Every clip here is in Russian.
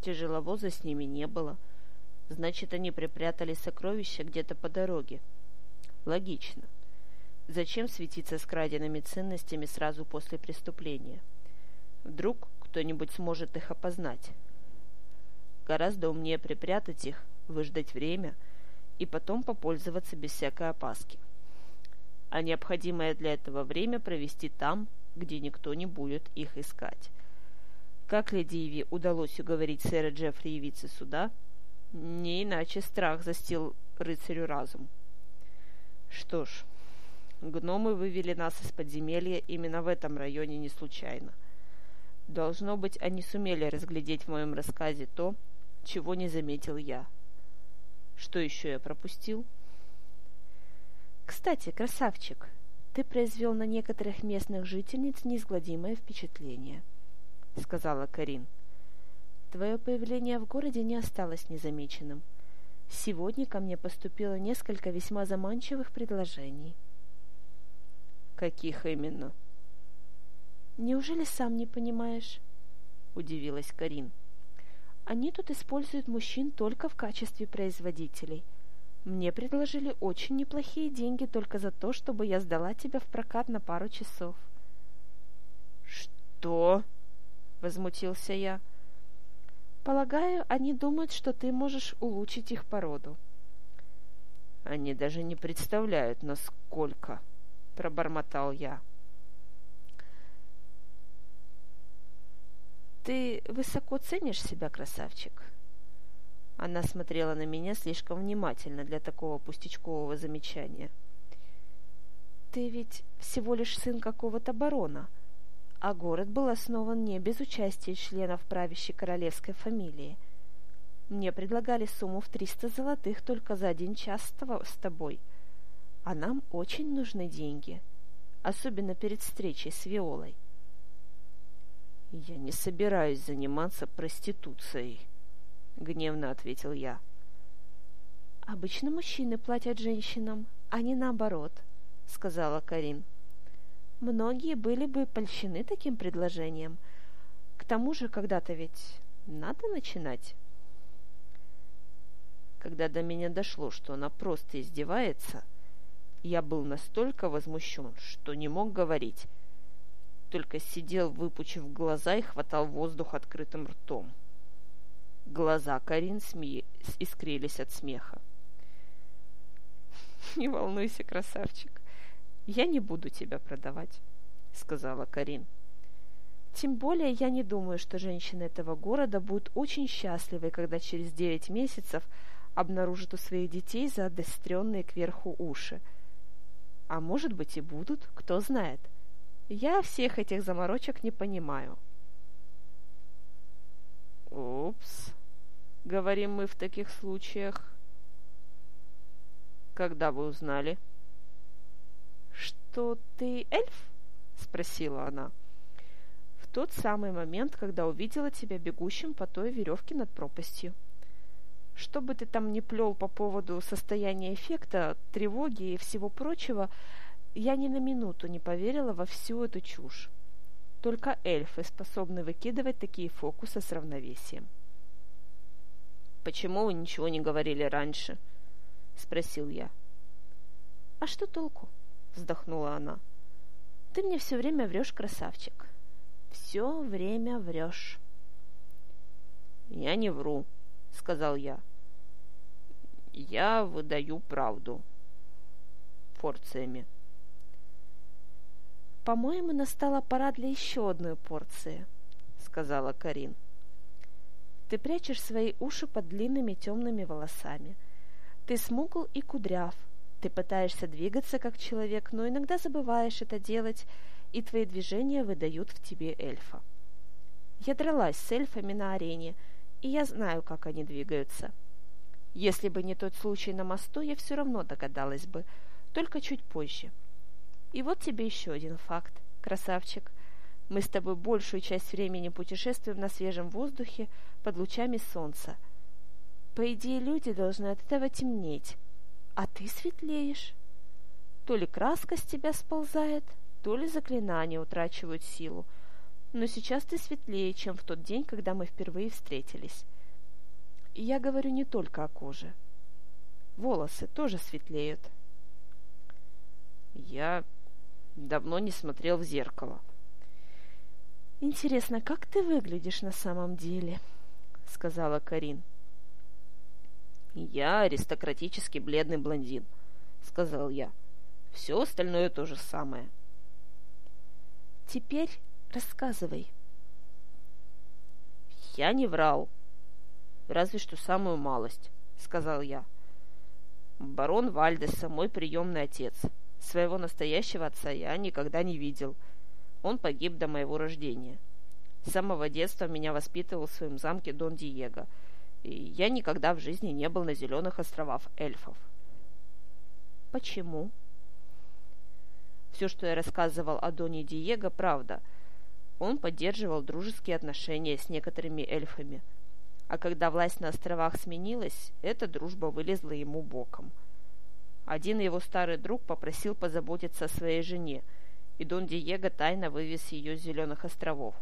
Тяжеловоза с ними не было. Значит, они припрятали сокровища где-то по дороге. Логично. Зачем светиться с краденными ценностями сразу после преступления? Вдруг кто-нибудь сможет их опознать. Гораздо умнее припрятать их, выждать время и потом попользоваться без всякой опаски. А необходимое для этого время провести там, где никто не будет их искать. Как леди Иви удалось уговорить сэра Джеффри явиться сюда? Не иначе страх застил рыцарю разум. Что ж, гномы вывели нас из подземелья именно в этом районе не случайно. Должно быть, они сумели разглядеть в моем рассказе то, чего не заметил я. Что еще я пропустил? Кстати, красавчик, ты произвел на некоторых местных жительниц неизгладимое впечатление —— сказала Карин. «Твое появление в городе не осталось незамеченным. Сегодня ко мне поступило несколько весьма заманчивых предложений». «Каких именно?» «Неужели сам не понимаешь?» — удивилась Карин. «Они тут используют мужчин только в качестве производителей. Мне предложили очень неплохие деньги только за то, чтобы я сдала тебя в прокат на пару часов». «Что?» — возмутился я. «Полагаю, они думают, что ты можешь улучшить их породу». «Они даже не представляют, насколько...» — пробормотал я. «Ты высоко ценишь себя, красавчик?» Она смотрела на меня слишком внимательно для такого пустячкового замечания. «Ты ведь всего лишь сын какого-то барона», — а город был основан не без участия членов правящей королевской фамилии. Мне предлагали сумму в триста золотых только за один час с тобой. А нам очень нужны деньги, особенно перед встречей с Виолой. «Я не собираюсь заниматься проституцией», — гневно ответил я. «Обычно мужчины платят женщинам, а не наоборот», — сказала Карин. Многие были бы польщены таким предложением. К тому же когда-то ведь надо начинать. Когда до меня дошло, что она просто издевается, я был настолько возмущен, что не мог говорить. Только сидел, выпучив глаза и хватал воздух открытым ртом. Глаза Карин сме... искрились от смеха. «Не волнуйся, красавчик. «Я не буду тебя продавать», — сказала Карин. «Тем более я не думаю, что женщины этого города будут очень счастливы, когда через девять месяцев обнаружат у своих детей заостренные кверху уши. А может быть и будут, кто знает. Я всех этих заморочек не понимаю». «Упс», — говорим мы в таких случаях. «Когда вы узнали?» Что ты эльф?» — спросила она. «В тот самый момент, когда увидела тебя бегущим по той веревке над пропастью. Что бы ты там ни плел по поводу состояния эффекта, тревоги и всего прочего, я ни на минуту не поверила во всю эту чушь. Только эльфы способны выкидывать такие фокусы с равновесием. «Почему вы ничего не говорили раньше?» — спросил я. «А что толку?» — вздохнула она. «Ты мне все время врешь, красавчик. Все время врешь». «Я не вру», — сказал я. «Я выдаю правду порциями». «По-моему, настала пора для еще одной порции», — сказала Карин. «Ты прячешь свои уши под длинными темными волосами. Ты смугл и кудряв, ты пытаешься двигаться как человек, но иногда забываешь это делать, и твои движения выдают в тебе эльфа. Я дралась с эльфами на арене, и я знаю, как они двигаются. Если бы не тот случай на мосту, я все равно догадалась бы, только чуть позже. И вот тебе еще один факт, красавчик. Мы с тобой большую часть времени путешествуем на свежем воздухе под лучами солнца. По идее, люди должны от этого темнеть, а ты светлеешь. То ли краска с тебя сползает, то ли заклинания утрачивают силу. но сейчас ты светлее, чем в тот день, когда мы впервые встретились. И я говорю не только о коже. Волосы тоже светлеют. Я давно не смотрел в зеркало. Интересно, как ты выглядишь на самом деле? Сказала Карин. Я аристократически бледный блондин, сказал я. Все остальное то же самое. Теперь рассказывай. Я не врал. Разве что самую малость, сказал я. Барон Вальдеса, мой приемный отец. Своего настоящего отца я никогда не видел. Он погиб до моего рождения. С самого детства меня воспитывал в своем замке Дон Диего, и я никогда в жизни не был на Зеленых островах эльфов. Почему? Все, что я рассказывал о Доне Диего, правда. Он поддерживал дружеские отношения с некоторыми эльфами. А когда власть на островах сменилась, эта дружба вылезла ему боком. Один его старый друг попросил позаботиться о своей жене, и Дон Диего тайно вывез ее с Зеленых островов.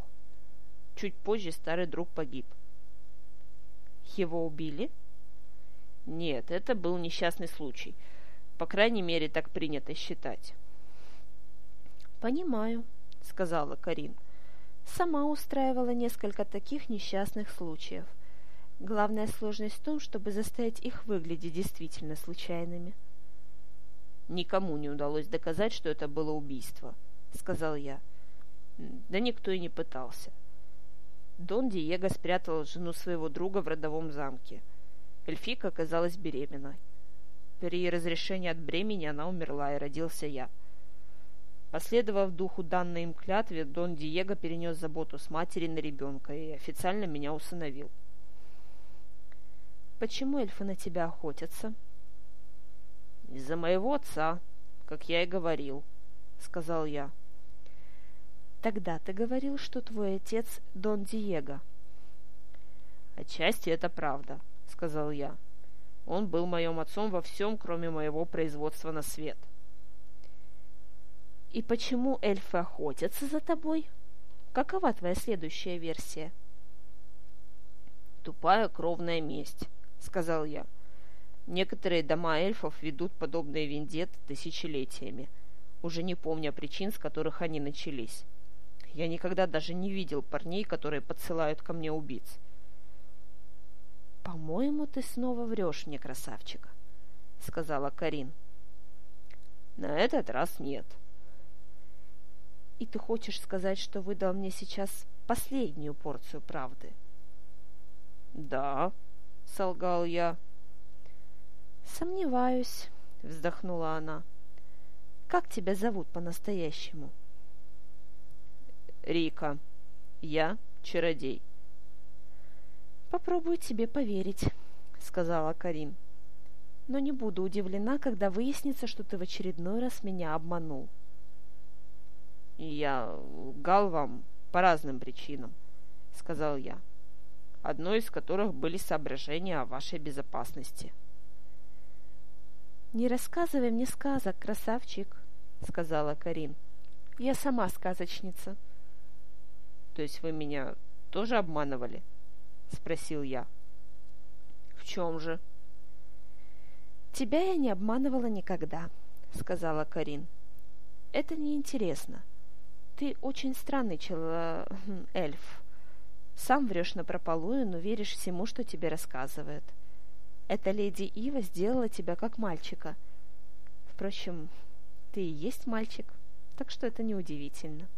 Чуть позже старый друг погиб. Его убили? Нет, это был несчастный случай. По крайней мере, так принято считать. «Понимаю», — сказала Карин. «Сама устраивала несколько таких несчастных случаев. Главная сложность в том, чтобы заставить их выглядеть действительно случайными». «Никому не удалось доказать, что это было убийство», — сказал я. «Да никто и не пытался. Дон Диего спрятал жену своего друга в родовом замке. Эльфика оказалась беременной. При разрешении от бремени она умерла, и родился я». Последовав духу данной им клятве, Дон Диего перенес заботу с матери на ребенка и официально меня усыновил. «Почему эльфы на тебя охотятся?» «Из-за моего отца, как я и говорил», — сказал я. «Тогда ты говорил, что твой отец Дон Диего». «Отчасти это правда», — сказал я. «Он был моим отцом во всем, кроме моего производства на свет». И почему эльфы охотятся за тобой? Какова твоя следующая версия? Тупая кровная месть, сказал я. Некоторые дома эльфов ведут подобные вендетты тысячелетиями, уже не помня причин, с которых они начались. Я никогда даже не видел парней, которые подсылают ко мне убийц. «По-моему, ты снова врешь мне, красавчик», — сказала Карин. «На этот раз нет», и ты хочешь сказать, что выдал мне сейчас последнюю порцию правды? Да, солгал я. Сомневаюсь, вздохнула она. Как тебя зовут по-настоящему? Рика. Я чародей. Попробую тебе поверить, сказала Карин. Но не буду удивлена, когда выяснится, что ты в очередной раз меня обманул. «Я лгал вам по разным причинам», — сказал я, одной из которых были соображения о вашей безопасности. «Не рассказывай мне сказок, красавчик», — сказала Карин. «Я сама сказочница». «То есть вы меня тоже обманывали?» — спросил я. «В чем же?» «Тебя я не обманывала никогда», — сказала Карин. «Это неинтересно. Ты очень странный человек, эльф. Сам врешь напропалую, но веришь всему, что тебе рассказывают. Эта леди Ива сделала тебя как мальчика. Впрочем, ты и есть мальчик, так что это неудивительно. —